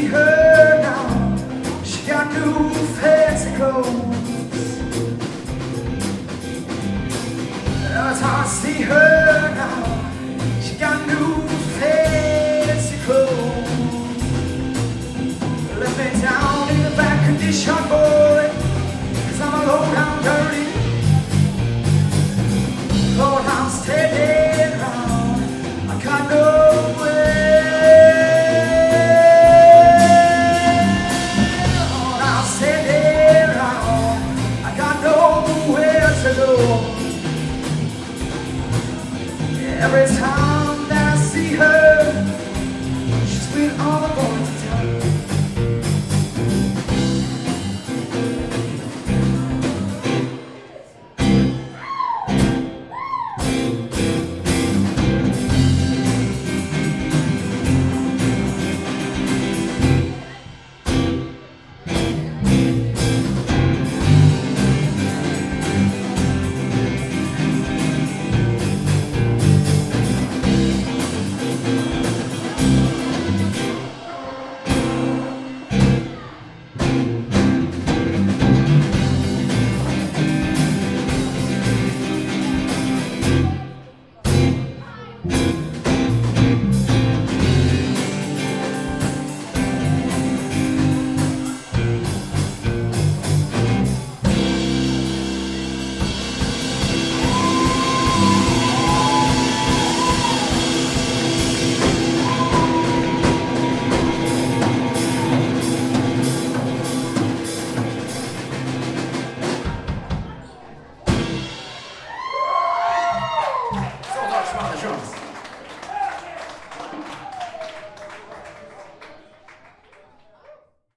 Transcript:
see her now. She got new fancy clothes. That's how I see her now. She got new. Josh on the drums.